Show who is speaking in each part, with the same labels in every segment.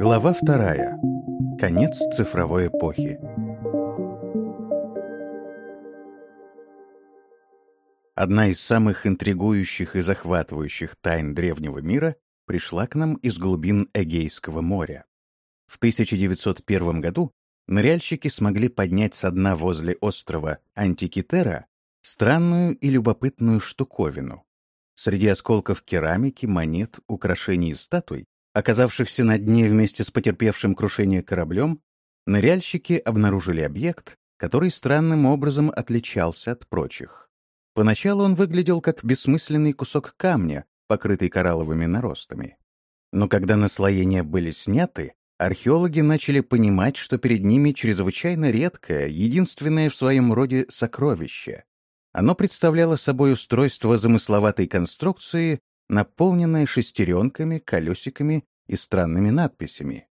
Speaker 1: Глава вторая. Конец цифровой эпохи. Одна из самых интригующих и захватывающих тайн древнего мира пришла к нам из глубин Эгейского моря. В 1901 году ныряльщики смогли поднять со дна возле острова Антикитера странную и любопытную штуковину. Среди осколков керамики, монет, украшений и статуй, оказавшихся на дне вместе с потерпевшим крушение кораблем, ныряльщики обнаружили объект, который странным образом отличался от прочих. Поначалу он выглядел как бессмысленный кусок камня, покрытый коралловыми наростами. Но когда наслоения были сняты, археологи начали понимать, что перед ними чрезвычайно редкое, единственное в своем роде сокровище. Оно представляло собой устройство замысловатой конструкции, наполненное шестеренками, колесиками и странными надписями.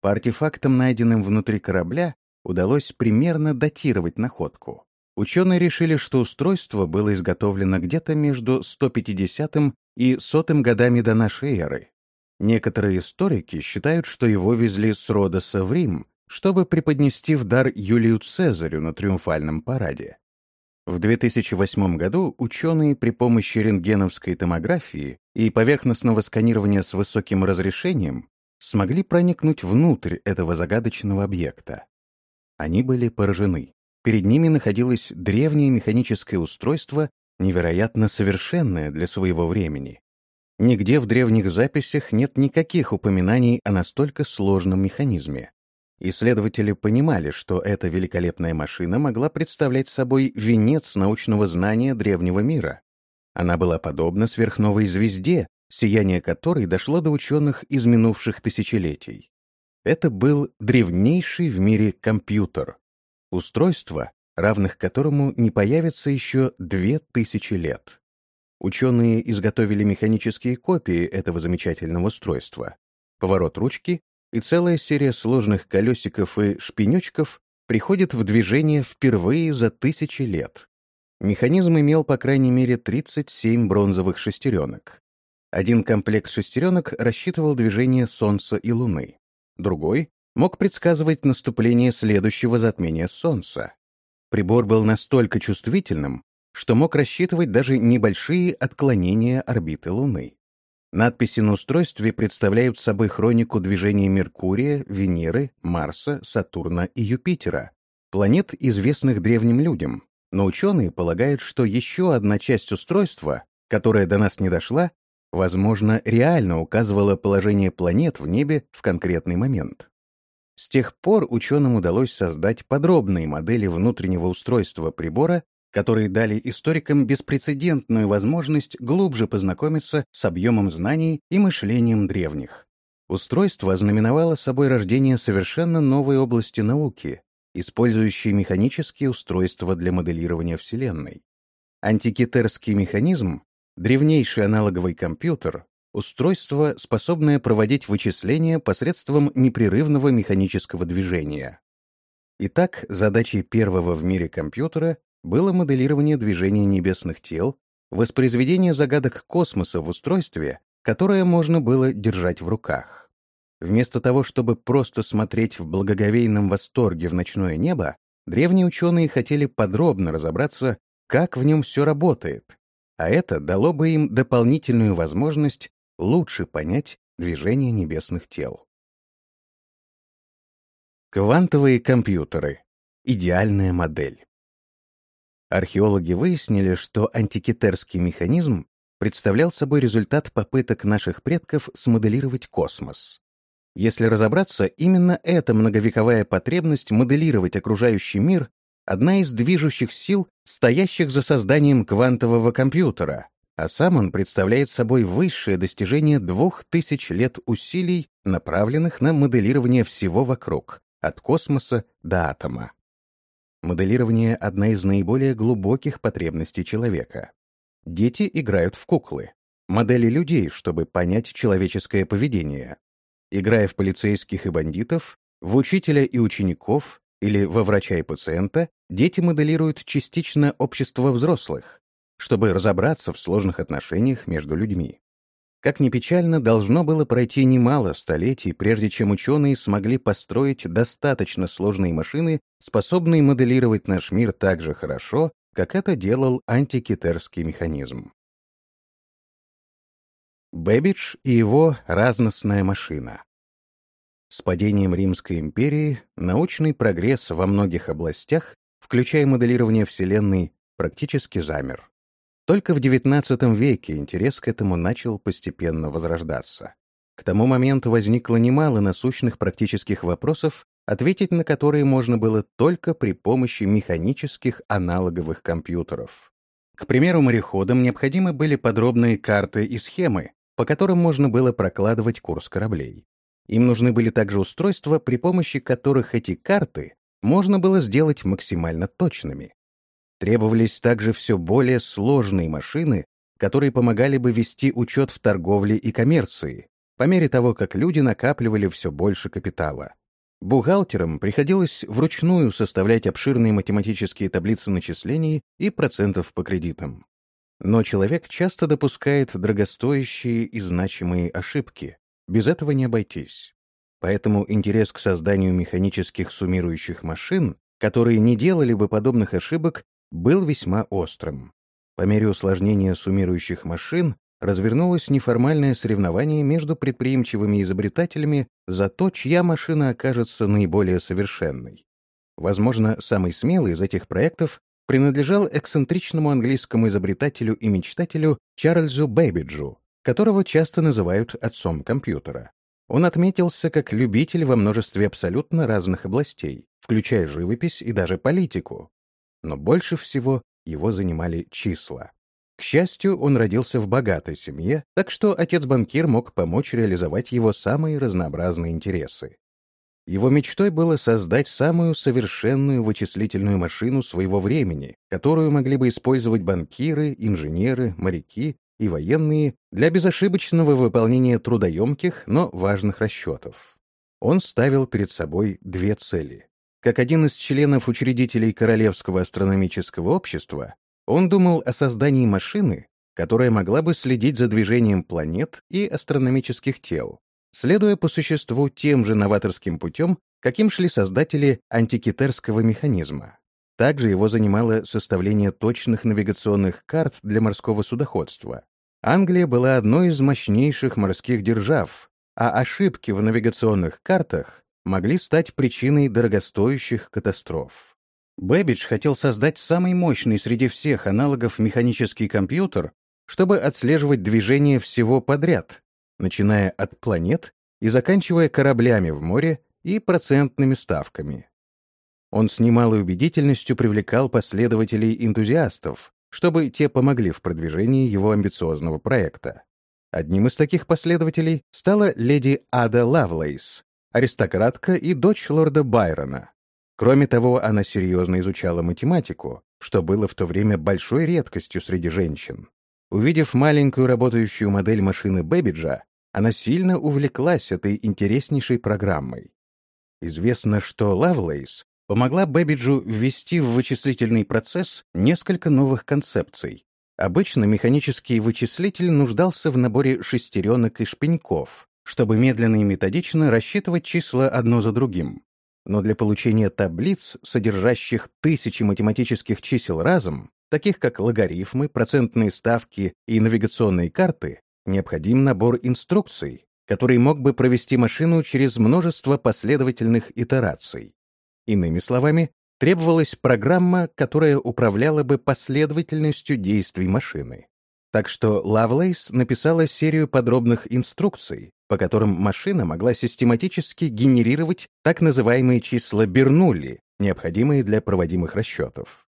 Speaker 1: По артефактам, найденным внутри корабля, удалось примерно датировать находку. Ученые решили, что устройство было изготовлено где-то между 150 и 100 годами до нашей эры. Некоторые историки считают, что его везли с Родоса в Рим, чтобы преподнести в дар Юлию Цезарю на триумфальном параде. В 2008 году ученые при помощи рентгеновской томографии и поверхностного сканирования с высоким разрешением смогли проникнуть внутрь этого загадочного объекта. Они были поражены. Перед ними находилось древнее механическое устройство, невероятно совершенное для своего времени. Нигде в древних записях нет никаких упоминаний о настолько сложном механизме. Исследователи понимали, что эта великолепная машина могла представлять собой венец научного знания древнего мира. Она была подобна сверхновой звезде, сияние которой дошло до ученых из минувших тысячелетий. Это был древнейший в мире компьютер, устройство, равных которому не появится еще две тысячи лет. Ученые изготовили механические копии этого замечательного устройства. Поворот ручки и целая серия сложных колесиков и шпинечков приходит в движение впервые за тысячи лет. Механизм имел по крайней мере 37 бронзовых шестеренок. Один комплект шестеренок рассчитывал движение Солнца и Луны. Другой мог предсказывать наступление следующего затмения Солнца. Прибор был настолько чувствительным, что мог рассчитывать даже небольшие отклонения орбиты Луны. Надписи на устройстве представляют собой хронику движения Меркурия, Венеры, Марса, Сатурна и Юпитера, планет, известных древним людям. Но ученые полагают, что еще одна часть устройства, которая до нас не дошла, возможно, реально указывала положение планет в небе в конкретный момент. С тех пор ученым удалось создать подробные модели внутреннего устройства прибора которые дали историкам беспрецедентную возможность глубже познакомиться с объемом знаний и мышлением древних. Устройство ознаменовало собой рождение совершенно новой области науки, использующей механические устройства для моделирования Вселенной. Антикитерский механизм — древнейший аналоговый компьютер, устройство, способное проводить вычисления посредством непрерывного механического движения. Итак, задачей первого в мире компьютера было моделирование движения небесных тел, воспроизведение загадок космоса в устройстве, которое можно было держать в руках. Вместо того, чтобы просто смотреть в благоговейном восторге в ночное небо, древние ученые хотели подробно разобраться, как в нем все работает, а это дало бы им дополнительную возможность лучше понять движение небесных тел. Квантовые компьютеры. Идеальная модель. Археологи выяснили, что антикитерский механизм представлял собой результат попыток наших предков смоделировать космос. Если разобраться, именно эта многовековая потребность моделировать окружающий мир — одна из движущих сил, стоящих за созданием квантового компьютера, а сам он представляет собой высшее достижение двух тысяч лет усилий, направленных на моделирование всего вокруг, от космоса до атома. Моделирование — одна из наиболее глубоких потребностей человека. Дети играют в куклы, модели людей, чтобы понять человеческое поведение. Играя в полицейских и бандитов, в учителя и учеников или во врача и пациента, дети моделируют частично общество взрослых, чтобы разобраться в сложных отношениях между людьми. Как ни печально, должно было пройти немало столетий, прежде чем ученые смогли построить достаточно сложные машины, способные моделировать наш мир так же хорошо, как это делал антикитерский механизм. Бэббидж и его разностная машина. С падением Римской империи научный прогресс во многих областях, включая моделирование Вселенной, практически замер. Только в XIX веке интерес к этому начал постепенно возрождаться. К тому моменту возникло немало насущных практических вопросов, ответить на которые можно было только при помощи механических аналоговых компьютеров. К примеру, мореходам необходимы были подробные карты и схемы, по которым можно было прокладывать курс кораблей. Им нужны были также устройства, при помощи которых эти карты можно было сделать максимально точными. Требовались также все более сложные машины, которые помогали бы вести учет в торговле и коммерции, по мере того, как люди накапливали все больше капитала. Бухгалтерам приходилось вручную составлять обширные математические таблицы начислений и процентов по кредитам. Но человек часто допускает дорогостоящие и значимые ошибки. Без этого не обойтись. Поэтому интерес к созданию механических суммирующих машин, которые не делали бы подобных ошибок, был весьма острым. По мере усложнения суммирующих машин развернулось неформальное соревнование между предприимчивыми изобретателями за то, чья машина окажется наиболее совершенной. Возможно, самый смелый из этих проектов принадлежал эксцентричному английскому изобретателю и мечтателю Чарльзу Бэббиджу, которого часто называют отцом компьютера. Он отметился как любитель во множестве абсолютно разных областей, включая живопись и даже политику. Но больше всего его занимали числа. К счастью, он родился в богатой семье, так что отец-банкир мог помочь реализовать его самые разнообразные интересы. Его мечтой было создать самую совершенную вычислительную машину своего времени, которую могли бы использовать банкиры, инженеры, моряки и военные для безошибочного выполнения трудоемких, но важных расчетов. Он ставил перед собой две цели. Как один из членов учредителей Королевского астрономического общества, он думал о создании машины, которая могла бы следить за движением планет и астрономических тел, следуя по существу тем же новаторским путем, каким шли создатели антикитерского механизма. Также его занимало составление точных навигационных карт для морского судоходства. Англия была одной из мощнейших морских держав, а ошибки в навигационных картах могли стать причиной дорогостоящих катастроф. Бэббидж хотел создать самый мощный среди всех аналогов механический компьютер, чтобы отслеживать движение всего подряд, начиная от планет и заканчивая кораблями в море и процентными ставками. Он с немалой убедительностью привлекал последователей-энтузиастов, чтобы те помогли в продвижении его амбициозного проекта. Одним из таких последователей стала леди Ада Лавлейс, аристократка и дочь лорда Байрона. Кроме того, она серьезно изучала математику, что было в то время большой редкостью среди женщин. Увидев маленькую работающую модель машины Бэбиджа, она сильно увлеклась этой интереснейшей программой. Известно, что Лавлейс помогла Бэбиджу ввести в вычислительный процесс несколько новых концепций. Обычно механический вычислитель нуждался в наборе шестеренок и шпеньков, чтобы медленно и методично рассчитывать числа одно за другим. Но для получения таблиц, содержащих тысячи математических чисел разом, таких как логарифмы, процентные ставки и навигационные карты, необходим набор инструкций, который мог бы провести машину через множество последовательных итераций. Иными словами, требовалась программа, которая управляла бы последовательностью действий машины. Так что Лавлейс написала серию подробных инструкций, по которым машина могла систематически генерировать так называемые числа Бернулли, необходимые для проводимых расчетов.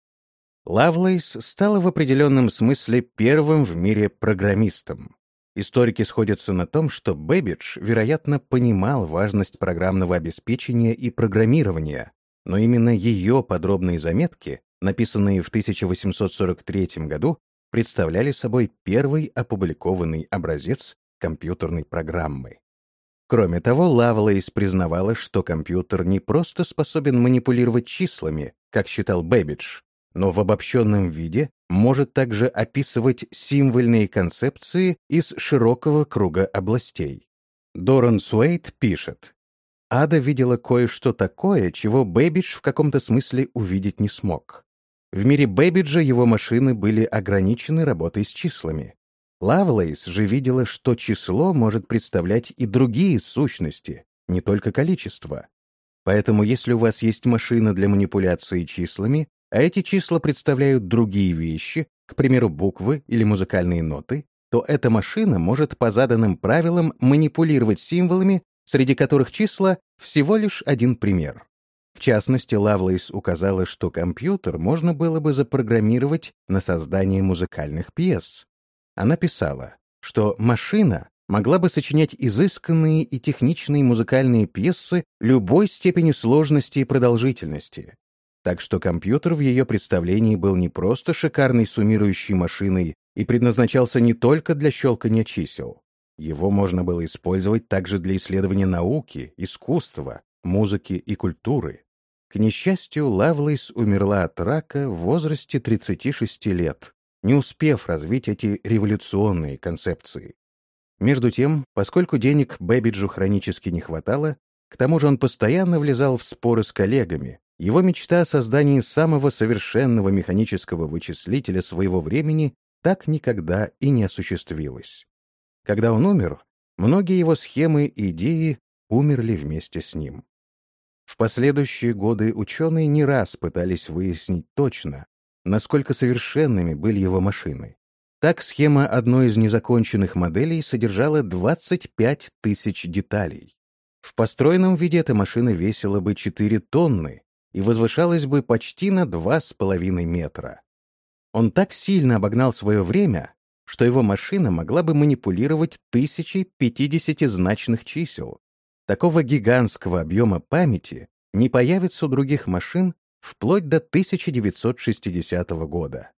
Speaker 1: Лавлейс стала в определенном смысле первым в мире программистом. Историки сходятся на том, что Бэббидж, вероятно, понимал важность программного обеспечения и программирования, но именно ее подробные заметки, написанные в 1843 году, представляли собой первый опубликованный образец компьютерной программы. Кроме того, Лавлейс признавала, что компьютер не просто способен манипулировать числами, как считал Бэббидж, но в обобщенном виде может также описывать символьные концепции из широкого круга областей. Дорон Суэйд пишет, Ада видела кое-что такое, чего Бэбидж в каком-то смысле увидеть не смог. В мире Бэбиджа его машины были ограничены работой с числами. Лавлейс же видела, что число может представлять и другие сущности, не только количество. Поэтому если у вас есть машина для манипуляции числами, а эти числа представляют другие вещи, к примеру, буквы или музыкальные ноты, то эта машина может по заданным правилам манипулировать символами, среди которых числа всего лишь один пример. В частности, Лавлейс указала, что компьютер можно было бы запрограммировать на создание музыкальных пьес. Она писала, что машина могла бы сочинять изысканные и техничные музыкальные пьесы любой степени сложности и продолжительности. Так что компьютер в ее представлении был не просто шикарной суммирующей машиной и предназначался не только для щелкания чисел. Его можно было использовать также для исследования науки, искусства, музыки и культуры. К несчастью, Лавлейс умерла от рака в возрасте 36 лет, не успев развить эти революционные концепции. Между тем, поскольку денег Бэбиджу хронически не хватало, к тому же он постоянно влезал в споры с коллегами, его мечта о создании самого совершенного механического вычислителя своего времени так никогда и не осуществилась. Когда он умер, многие его схемы и идеи умерли вместе с ним. В последующие годы ученые не раз пытались выяснить точно, насколько совершенными были его машины. Так схема одной из незаконченных моделей содержала 25 тысяч деталей. В построенном виде эта машина весила бы 4 тонны и возвышалась бы почти на 2,5 метра. Он так сильно обогнал свое время, что его машина могла бы манипулировать тысячей 50-значных чисел, Такого гигантского объема памяти не появится у других машин вплоть до 1960 года.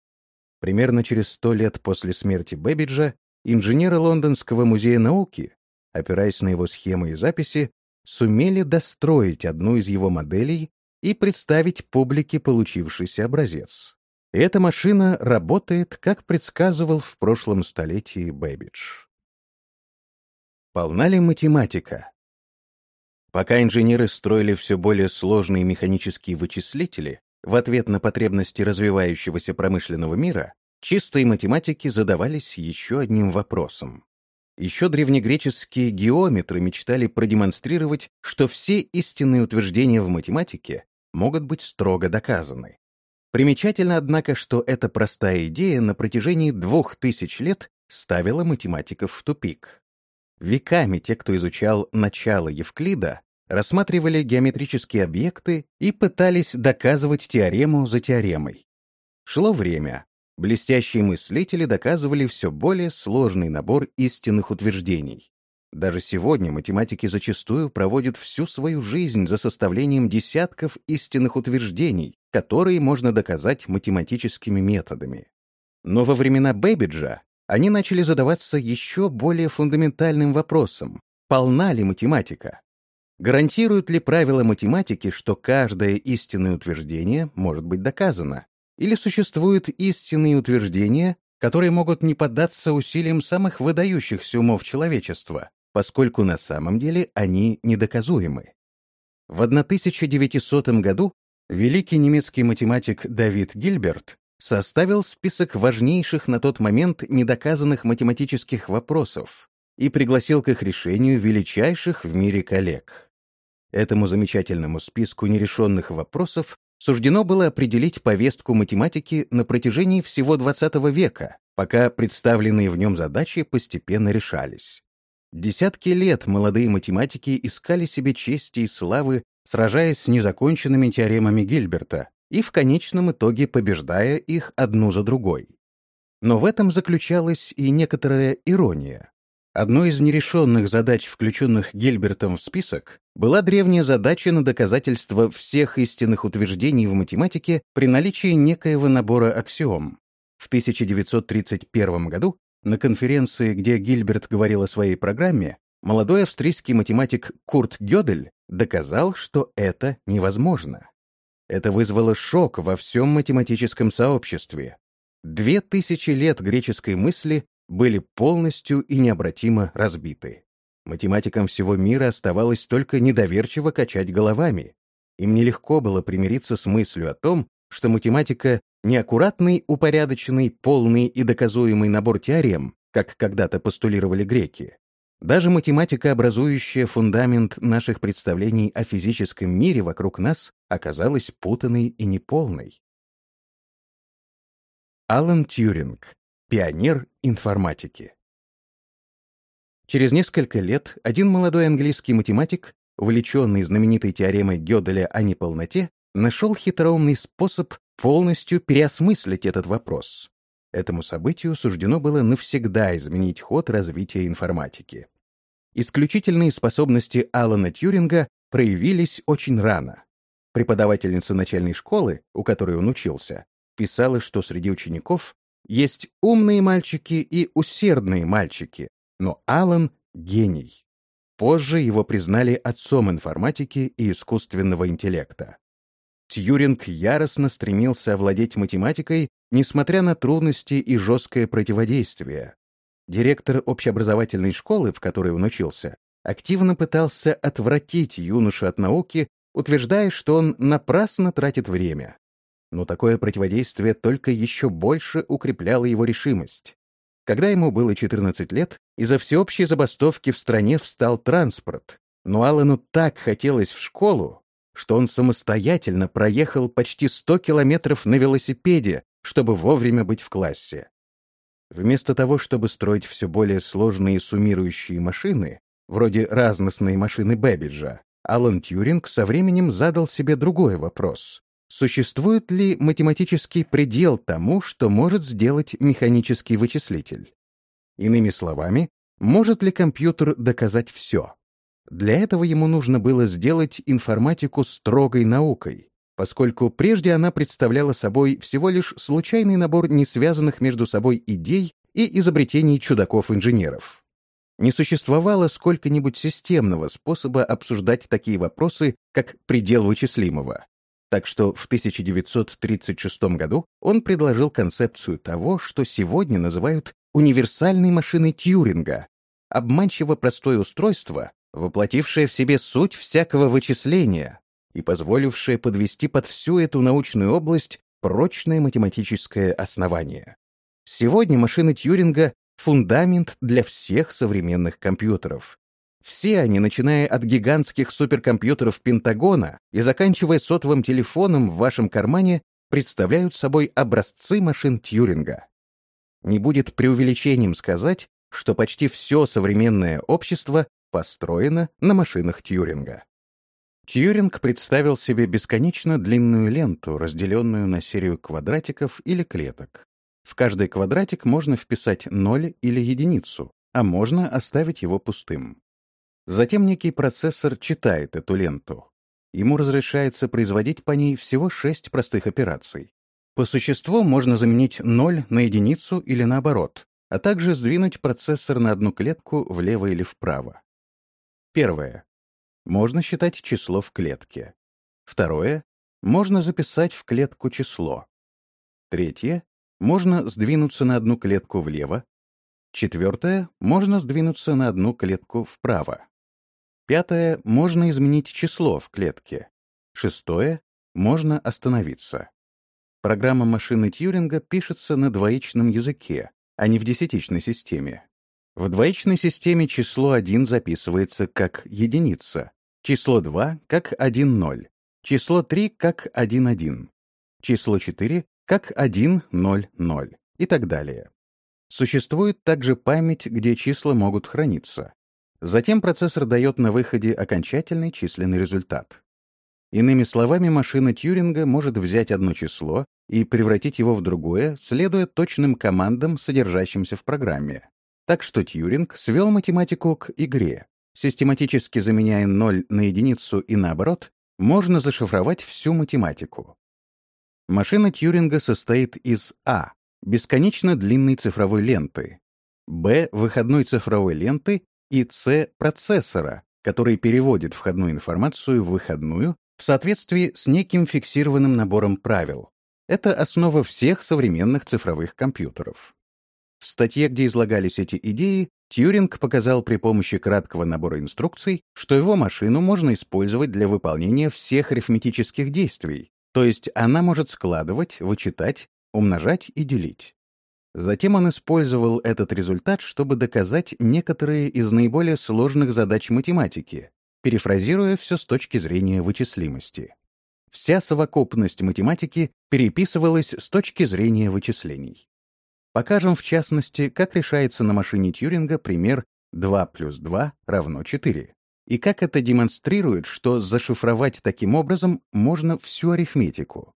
Speaker 1: Примерно через сто лет после смерти Бэбиджа инженеры Лондонского музея науки, опираясь на его схемы и записи, сумели достроить одну из его моделей и представить публике получившийся образец. И эта машина работает, как предсказывал в прошлом столетии Бэбидж. Полна ли математика? Пока инженеры строили все более сложные механические вычислители, в ответ на потребности развивающегося промышленного мира, чистые математики задавались еще одним вопросом. Еще древнегреческие геометры мечтали продемонстрировать, что все истинные утверждения в математике могут быть строго доказаны. Примечательно, однако, что эта простая идея на протяжении двух тысяч лет ставила математиков в тупик. Веками те, кто изучал начало Евклида, рассматривали геометрические объекты и пытались доказывать теорему за теоремой. Шло время. Блестящие мыслители доказывали все более сложный набор истинных утверждений. Даже сегодня математики зачастую проводят всю свою жизнь за составлением десятков истинных утверждений, которые можно доказать математическими методами. Но во времена Бэбиджа они начали задаваться еще более фундаментальным вопросом — полна ли математика? Гарантируют ли правила математики, что каждое истинное утверждение может быть доказано? Или существуют истинные утверждения, которые могут не поддаться усилиям самых выдающихся умов человечества, поскольку на самом деле они недоказуемы? В 1900 году великий немецкий математик Давид Гильберт составил список важнейших на тот момент недоказанных математических вопросов, и пригласил к их решению величайших в мире коллег. Этому замечательному списку нерешенных вопросов суждено было определить повестку математики на протяжении всего XX века, пока представленные в нем задачи постепенно решались. Десятки лет молодые математики искали себе чести и славы, сражаясь с незаконченными теоремами Гильберта и в конечном итоге побеждая их одну за другой. Но в этом заключалась и некоторая ирония. Одной из нерешенных задач, включенных Гильбертом в список, была древняя задача на доказательство всех истинных утверждений в математике при наличии некоего набора аксиом. В 1931 году на конференции, где Гильберт говорил о своей программе, молодой австрийский математик Курт Гёдель доказал, что это невозможно. Это вызвало шок во всем математическом сообществе. Две тысячи лет греческой мысли были полностью и необратимо разбиты. Математикам всего мира оставалось только недоверчиво качать головами. Им нелегко было примириться с мыслью о том, что математика — неаккуратный, упорядоченный, полный и доказуемый набор теорем, как когда-то постулировали греки. Даже математика, образующая фундамент наших представлений о физическом мире вокруг нас, оказалась путанной и неполной. Алан Тьюринг. Пионер информатики. Через несколько лет один молодой английский математик, увлеченный знаменитой теоремой Гёделя о неполноте, нашел хитроумный способ полностью переосмыслить этот вопрос. Этому событию суждено было навсегда изменить ход развития информатики. Исключительные способности Алана Тьюринга проявились очень рано. Преподавательница начальной школы, у которой он учился, писала, что среди учеников есть умные мальчики и усердные мальчики, но Алан — гений. Позже его признали отцом информатики и искусственного интеллекта. Тьюринг яростно стремился овладеть математикой, несмотря на трудности и жесткое противодействие. Директор общеобразовательной школы, в которой он учился, активно пытался отвратить юношу от науки, утверждая, что он напрасно тратит время. Но такое противодействие только еще больше укрепляло его решимость. Когда ему было 14 лет, из-за всеобщей забастовки в стране встал транспорт, но Аллану так хотелось в школу, что он самостоятельно проехал почти 100 километров на велосипеде, чтобы вовремя быть в классе. Вместо того, чтобы строить все более сложные суммирующие машины, вроде разностной машины Бэббиджа, Алан Тьюринг со временем задал себе другой вопрос. Существует ли математический предел тому, что может сделать механический вычислитель? Иными словами, может ли компьютер доказать все? Для этого ему нужно было сделать информатику строгой наукой, поскольку прежде она представляла собой всего лишь случайный набор несвязанных между собой идей и изобретений чудаков-инженеров. Не существовало сколько-нибудь системного способа обсуждать такие вопросы, как предел вычислимого. Так что в 1936 году он предложил концепцию того, что сегодня называют универсальной машиной Тьюринга, обманчиво простое устройство, воплотившее в себе суть всякого вычисления, и позволившее подвести под всю эту научную область прочное математическое основание. Сегодня машины Тьюринга — фундамент для всех современных компьютеров. Все они, начиная от гигантских суперкомпьютеров Пентагона и заканчивая сотовым телефоном в вашем кармане, представляют собой образцы машин Тьюринга. Не будет преувеличением сказать, что почти все современное общество построено на машинах Тьюринга. Тьюринг представил себе бесконечно длинную ленту, разделенную на серию квадратиков или клеток. В каждый квадратик можно вписать ноль или единицу, а можно оставить его пустым. Затем некий процессор читает эту ленту. Ему разрешается производить по ней всего шесть простых операций. По существу можно заменить ноль на единицу или наоборот, а также сдвинуть процессор на одну клетку влево или вправо. Первое. Можно считать число в клетке. Второе. Можно записать в клетку число. Третье. Можно сдвинуться на одну клетку влево. Четвертое. Можно сдвинуться на одну клетку вправо. Пятое. Можно изменить число в клетке. Шестое. Можно остановиться. Программа машины Тьюринга пишется на двоичном языке, а не в десятичной системе. В двоичной системе число 1 записывается как единица, число 2 как 1-0, число 3 как 1-1, число 4 как 1-0-0 и так далее. Существует также память, где числа могут храниться. Затем процессор дает на выходе окончательный численный результат. Иными словами, машина Тьюринга может взять одно число и превратить его в другое, следуя точным командам, содержащимся в программе. Так что Тьюринг свел математику к игре. Систематически заменяя ноль на единицу и наоборот, можно зашифровать всю математику. Машина Тьюринга состоит из А — бесконечно длинной цифровой ленты, Б — выходной цифровой ленты и С — процессора, который переводит входную информацию в выходную в соответствии с неким фиксированным набором правил. Это основа всех современных цифровых компьютеров. В статье, где излагались эти идеи, Тьюринг показал при помощи краткого набора инструкций, что его машину можно использовать для выполнения всех арифметических действий, то есть она может складывать, вычитать, умножать и делить. Затем он использовал этот результат, чтобы доказать некоторые из наиболее сложных задач математики, перефразируя все с точки зрения вычислимости. Вся совокупность математики переписывалась с точки зрения вычислений. Покажем, в частности, как решается на машине Тьюринга пример 2 плюс 2 равно 4, и как это демонстрирует, что зашифровать таким образом можно всю арифметику.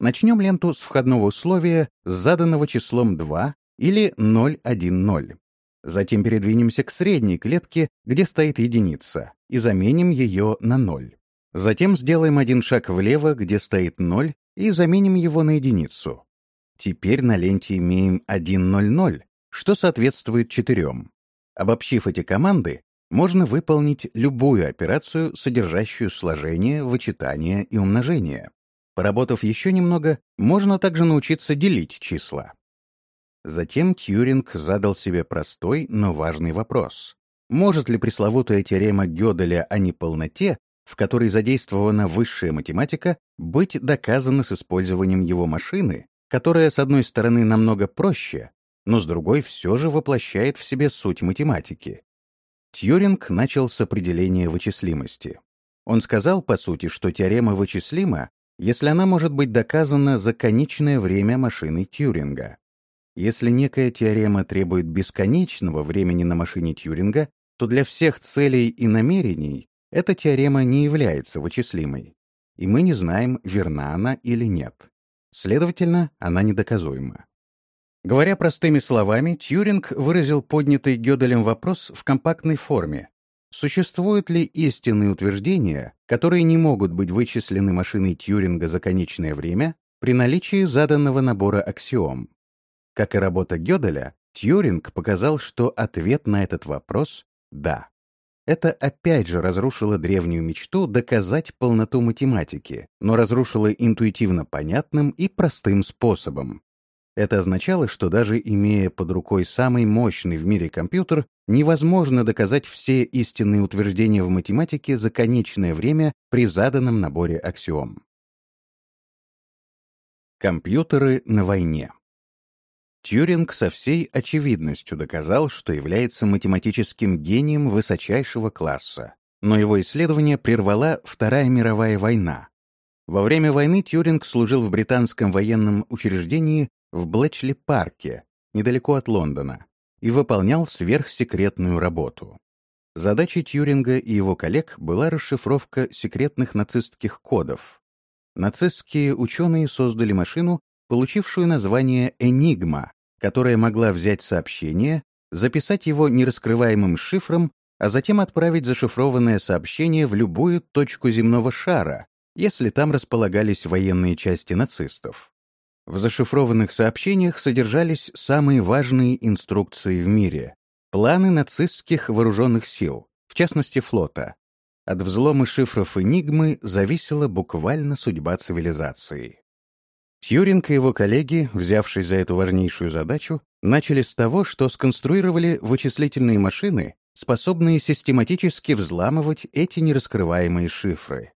Speaker 1: Начнем ленту с входного условия, заданного числом 2 или 010. Затем передвинемся к средней клетке, где стоит единица, и заменим ее на 0. Затем сделаем один шаг влево, где стоит 0, и заменим его на единицу. Теперь на ленте имеем 1.00, что соответствует 4. Обобщив эти команды, можно выполнить любую операцию, содержащую сложение, вычитание и умножение. Поработав еще немного, можно также научиться делить числа. Затем Тьюринг задал себе простой, но важный вопрос. Может ли пресловутая теорема Гёделя о неполноте, в которой задействована высшая математика, быть доказана с использованием его машины, которая, с одной стороны, намного проще, но с другой все же воплощает в себе суть математики. Тьюринг начал с определения вычислимости. Он сказал, по сути, что теорема вычислима, если она может быть доказана за конечное время машины Тьюринга. Если некая теорема требует бесконечного времени на машине Тьюринга, то для всех целей и намерений эта теорема не является вычислимой, и мы не знаем, верна она или нет. Следовательно, она недоказуема. Говоря простыми словами, Тьюринг выразил поднятый Гёделем вопрос в компактной форме. Существуют ли истинные утверждения, которые не могут быть вычислены машиной Тьюринга за конечное время при наличии заданного набора аксиом? Как и работа Гёделя, Тьюринг показал, что ответ на этот вопрос — да. Это опять же разрушило древнюю мечту доказать полноту математики, но разрушило интуитивно понятным и простым способом. Это означало, что даже имея под рукой самый мощный в мире компьютер, невозможно доказать все истинные утверждения в математике за конечное время при заданном наборе аксиом. Компьютеры на войне Тьюринг со всей очевидностью доказал, что является математическим гением высочайшего класса, но его исследование прервала Вторая мировая война. Во время войны Тьюринг служил в британском военном учреждении в Блэчли-парке, недалеко от Лондона, и выполнял сверхсекретную работу. Задачей Тьюринга и его коллег была расшифровка секретных нацистских кодов. Нацистские ученые создали машину, получившую название «Энигма», которая могла взять сообщение, записать его нераскрываемым шифром, а затем отправить зашифрованное сообщение в любую точку земного шара, если там располагались военные части нацистов. В зашифрованных сообщениях содержались самые важные инструкции в мире, планы нацистских вооруженных сил, в частности флота. От взлома шифров «Энигмы» зависела буквально судьба цивилизации. Тьюринг и его коллеги, взявшись за эту важнейшую задачу, начали с того, что сконструировали вычислительные машины, способные систематически взламывать эти нераскрываемые шифры.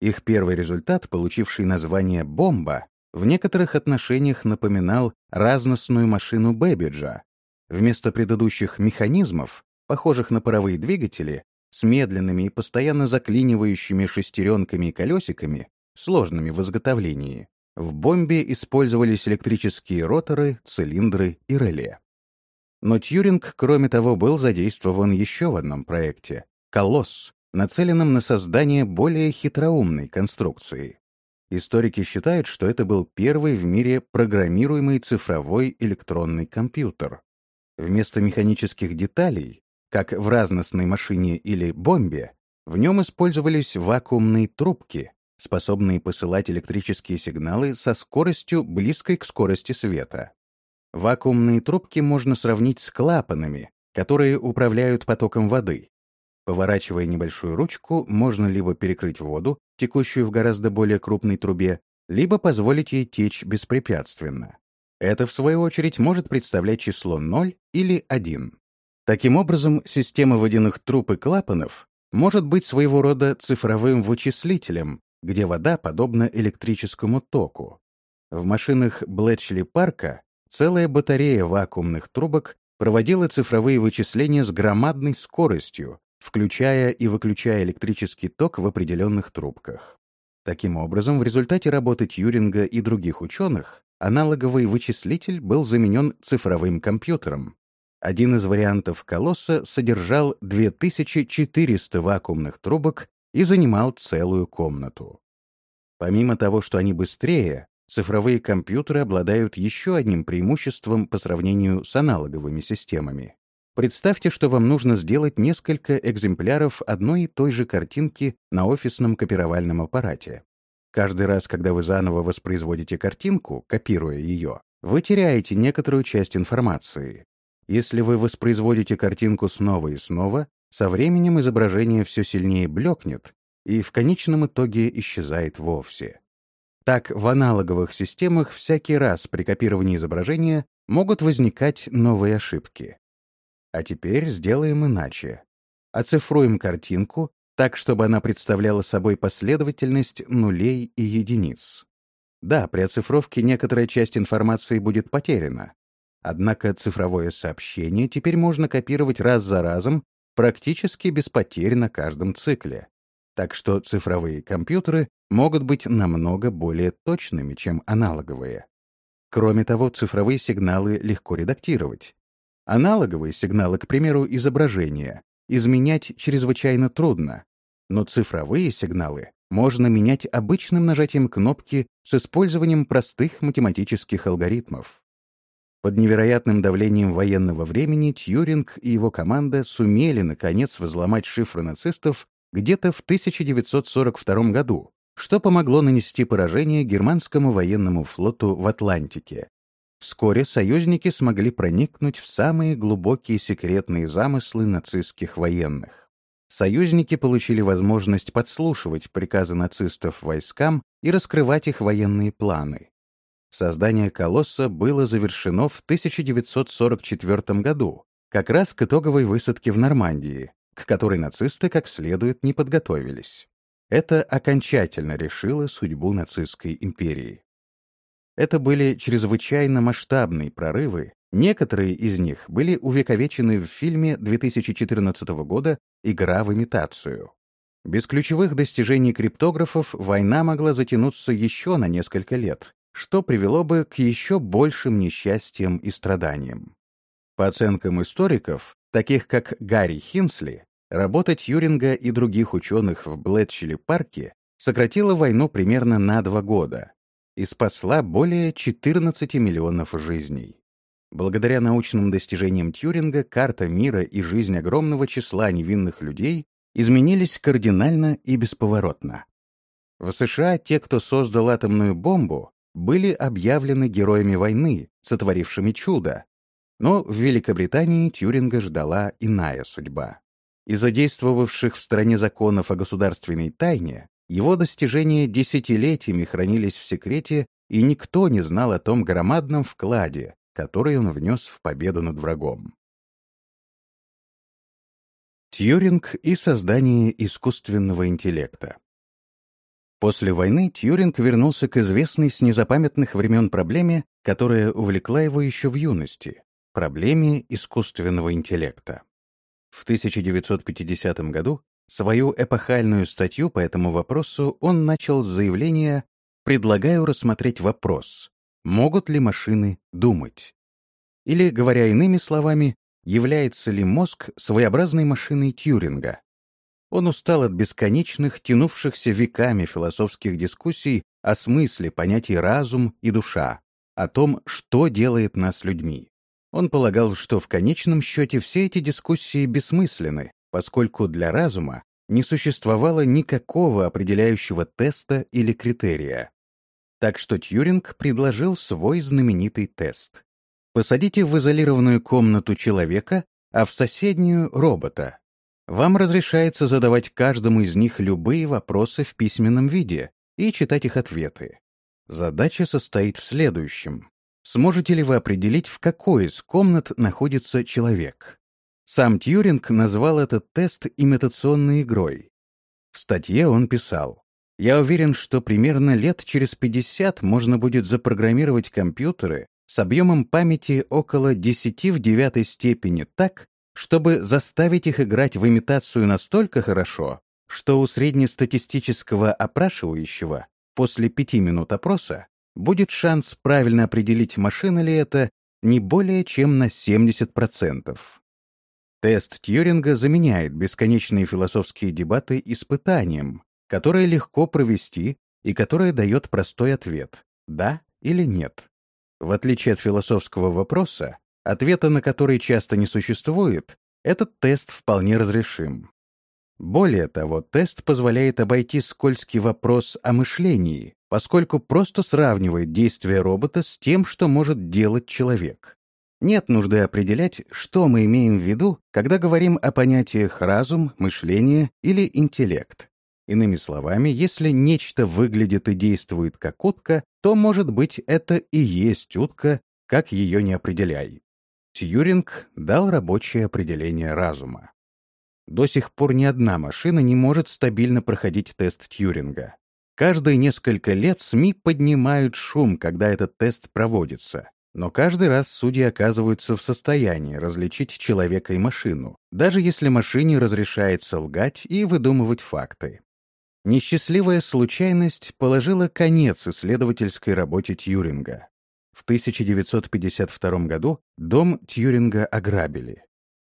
Speaker 1: Их первый результат, получивший название «бомба», в некоторых отношениях напоминал разносную машину Бэббиджа. Вместо предыдущих механизмов, похожих на паровые двигатели, с медленными и постоянно заклинивающими шестеренками и колесиками, сложными в изготовлении, в бомбе использовались электрические роторы, цилиндры и реле. Но Тьюринг, кроме того, был задействован еще в одном проекте — «Колосс», нацеленном на создание более хитроумной конструкции. Историки считают, что это был первый в мире программируемый цифровой электронный компьютер. Вместо механических деталей, как в разносной машине или бомбе, в нем использовались вакуумные трубки, способные посылать электрические сигналы со скоростью, близкой к скорости света. Вакуумные трубки можно сравнить с клапанами, которые управляют потоком воды. Поворачивая небольшую ручку, можно либо перекрыть воду, текущую в гораздо более крупной трубе, либо позволить ей течь беспрепятственно. Это, в свою очередь, может представлять число 0 или 1. Таким образом, система водяных труб и клапанов может быть своего рода цифровым вычислителем, где вода подобна электрическому току. В машинах Блэчли Парка целая батарея вакуумных трубок проводила цифровые вычисления с громадной скоростью, включая и выключая электрический ток в определенных трубках. Таким образом, в результате работы Тьюринга и других ученых аналоговый вычислитель был заменен цифровым компьютером. Один из вариантов колосса содержал 2400 вакуумных трубок и занимал целую комнату. Помимо того, что они быстрее, цифровые компьютеры обладают еще одним преимуществом по сравнению с аналоговыми системами. Представьте, что вам нужно сделать несколько экземпляров одной и той же картинки на офисном копировальном аппарате. Каждый раз, когда вы заново воспроизводите картинку, копируя ее, вы теряете некоторую часть информации. Если вы воспроизводите картинку снова и снова, со временем изображение все сильнее блекнет и в конечном итоге исчезает вовсе. Так, в аналоговых системах всякий раз при копировании изображения могут возникать новые ошибки. А теперь сделаем иначе. Оцифруем картинку так, чтобы она представляла собой последовательность нулей и единиц. Да, при оцифровке некоторая часть информации будет потеряна. Однако цифровое сообщение теперь можно копировать раз за разом практически без потерь на каждом цикле. Так что цифровые компьютеры могут быть намного более точными, чем аналоговые. Кроме того, цифровые сигналы легко редактировать. Аналоговые сигналы, к примеру, изображения, изменять чрезвычайно трудно, но цифровые сигналы можно менять обычным нажатием кнопки с использованием простых математических алгоритмов. Под невероятным давлением военного времени Тьюринг и его команда сумели, наконец, взломать шифры нацистов где-то в 1942 году, что помогло нанести поражение германскому военному флоту в Атлантике, Вскоре союзники смогли проникнуть в самые глубокие секретные замыслы нацистских военных. Союзники получили возможность подслушивать приказы нацистов войскам и раскрывать их военные планы. Создание «Колосса» было завершено в 1944 году, как раз к итоговой высадке в Нормандии, к которой нацисты как следует не подготовились. Это окончательно решило судьбу нацистской империи. Это были чрезвычайно масштабные прорывы, некоторые из них были увековечены в фильме 2014 года «Игра в имитацию». Без ключевых достижений криптографов война могла затянуться еще на несколько лет, что привело бы к еще большим несчастьям и страданиям. По оценкам историков, таких как Гарри Хинсли, работа Тьюринга и других ученых в Блэтчелли-парке сократила войну примерно на два года, и спасла более 14 миллионов жизней. Благодаря научным достижениям Тьюринга карта мира и жизнь огромного числа невинных людей изменились кардинально и бесповоротно. В США те, кто создал атомную бомбу, были объявлены героями войны, сотворившими чудо. Но в Великобритании Тьюринга ждала иная судьба. Из-за действовавших в стране законов о государственной тайне его достижения десятилетиями хранились в секрете, и никто не знал о том громадном вкладе, который он внес в победу над врагом. Тьюринг и создание искусственного интеллекта После войны Тьюринг вернулся к известной с незапамятных времен проблеме, которая увлекла его еще в юности — проблеме искусственного интеллекта. В 1950 году Свою эпохальную статью по этому вопросу он начал с заявления «Предлагаю рассмотреть вопрос, могут ли машины думать?» Или, говоря иными словами, является ли мозг своеобразной машиной Тьюринга? Он устал от бесконечных, тянувшихся веками философских дискуссий о смысле понятий разум и душа, о том, что делает нас людьми. Он полагал, что в конечном счете все эти дискуссии бессмысленны, поскольку для разума не существовало никакого определяющего теста или критерия. Так что Тьюринг предложил свой знаменитый тест. Посадите в изолированную комнату человека, а в соседнюю — робота. Вам разрешается задавать каждому из них любые вопросы в письменном виде и читать их ответы. Задача состоит в следующем. Сможете ли вы определить, в какой из комнат находится человек? Сам Тьюринг назвал этот тест имитационной игрой. В статье он писал, «Я уверен, что примерно лет через 50 можно будет запрограммировать компьютеры с объемом памяти около 10 в девятой степени так, чтобы заставить их играть в имитацию настолько хорошо, что у среднестатистического опрашивающего после пяти минут опроса будет шанс правильно определить, машина ли это, не более чем на 70%. Тест Тьюринга заменяет бесконечные философские дебаты испытанием, которое легко провести и которое дает простой ответ «да» или «нет». В отличие от философского вопроса, ответа на который часто не существует, этот тест вполне разрешим. Более того, тест позволяет обойти скользкий вопрос о мышлении, поскольку просто сравнивает действия робота с тем, что может делать человек. Нет нужды определять, что мы имеем в виду, когда говорим о понятиях разум, мышление или интеллект. Иными словами, если нечто выглядит и действует как утка, то, может быть, это и есть утка, как ее не определяй. Тьюринг дал рабочее определение разума. До сих пор ни одна машина не может стабильно проходить тест Тьюринга. Каждые несколько лет СМИ поднимают шум, когда этот тест проводится. Но каждый раз судьи оказываются в состоянии различить человека и машину, даже если машине разрешается лгать и выдумывать факты. Несчастливая случайность положила конец исследовательской работе Тьюринга. В 1952 году дом Тьюринга ограбили.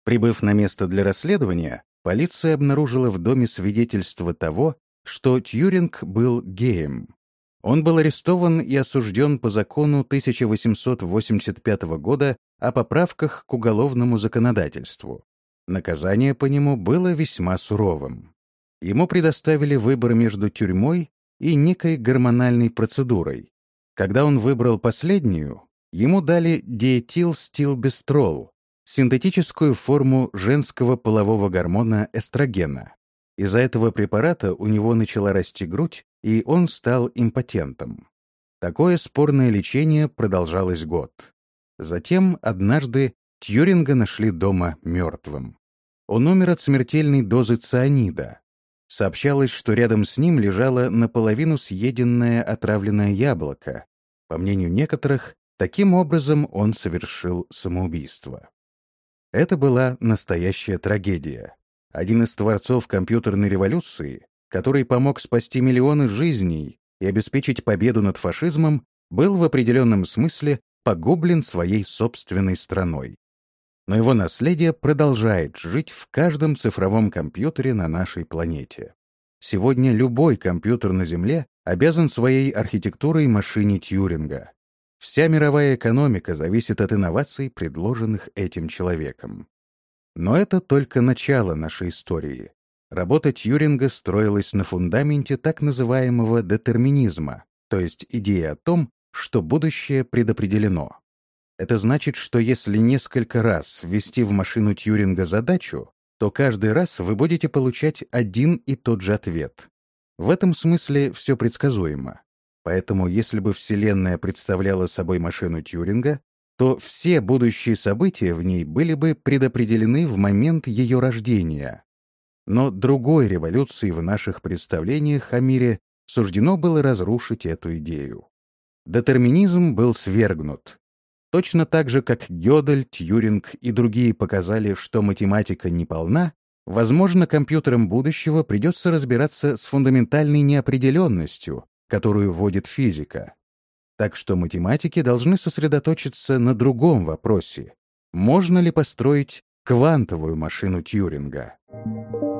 Speaker 1: Прибыв на место для расследования, полиция обнаружила в доме свидетельство того, что Тьюринг был геем. Он был арестован и осужден по закону 1885 года о поправках к уголовному законодательству. Наказание по нему было весьма суровым. Ему предоставили выбор между тюрьмой и некой гормональной процедурой. Когда он выбрал последнюю, ему дали диэтилстилбестрол, синтетическую форму женского полового гормона эстрогена. Из-за этого препарата у него начала расти грудь, и он стал импотентом. Такое спорное лечение продолжалось год. Затем, однажды, Тьюринга нашли дома мертвым. Он умер от смертельной дозы цианида. Сообщалось, что рядом с ним лежало наполовину съеденное отравленное яблоко. По мнению некоторых, таким образом он совершил самоубийство. Это была настоящая трагедия. Один из творцов компьютерной революции, который помог спасти миллионы жизней и обеспечить победу над фашизмом, был в определенном смысле погублен своей собственной страной. Но его наследие продолжает жить в каждом цифровом компьютере на нашей планете. Сегодня любой компьютер на Земле обязан своей архитектурой машине Тьюринга. Вся мировая экономика зависит от инноваций, предложенных этим человеком. Но это только начало нашей истории. Работа Тьюринга строилась на фундаменте так называемого детерминизма, то есть идея о том, что будущее предопределено. Это значит, что если несколько раз ввести в машину Тьюринга задачу, то каждый раз вы будете получать один и тот же ответ. В этом смысле все предсказуемо. Поэтому если бы Вселенная представляла собой машину Тьюринга, то все будущие события в ней были бы предопределены в момент ее рождения. Но другой революции в наших представлениях о мире суждено было разрушить эту идею. Детерминизм был свергнут. Точно так же, как Гёдель, Тьюринг и другие показали, что математика неполна, возможно, компьютерам будущего придется разбираться с фундаментальной неопределенностью, которую вводит физика. Так что математики должны сосредоточиться на другом вопросе. Можно ли построить квантовую машину Тьюринга? Thank you.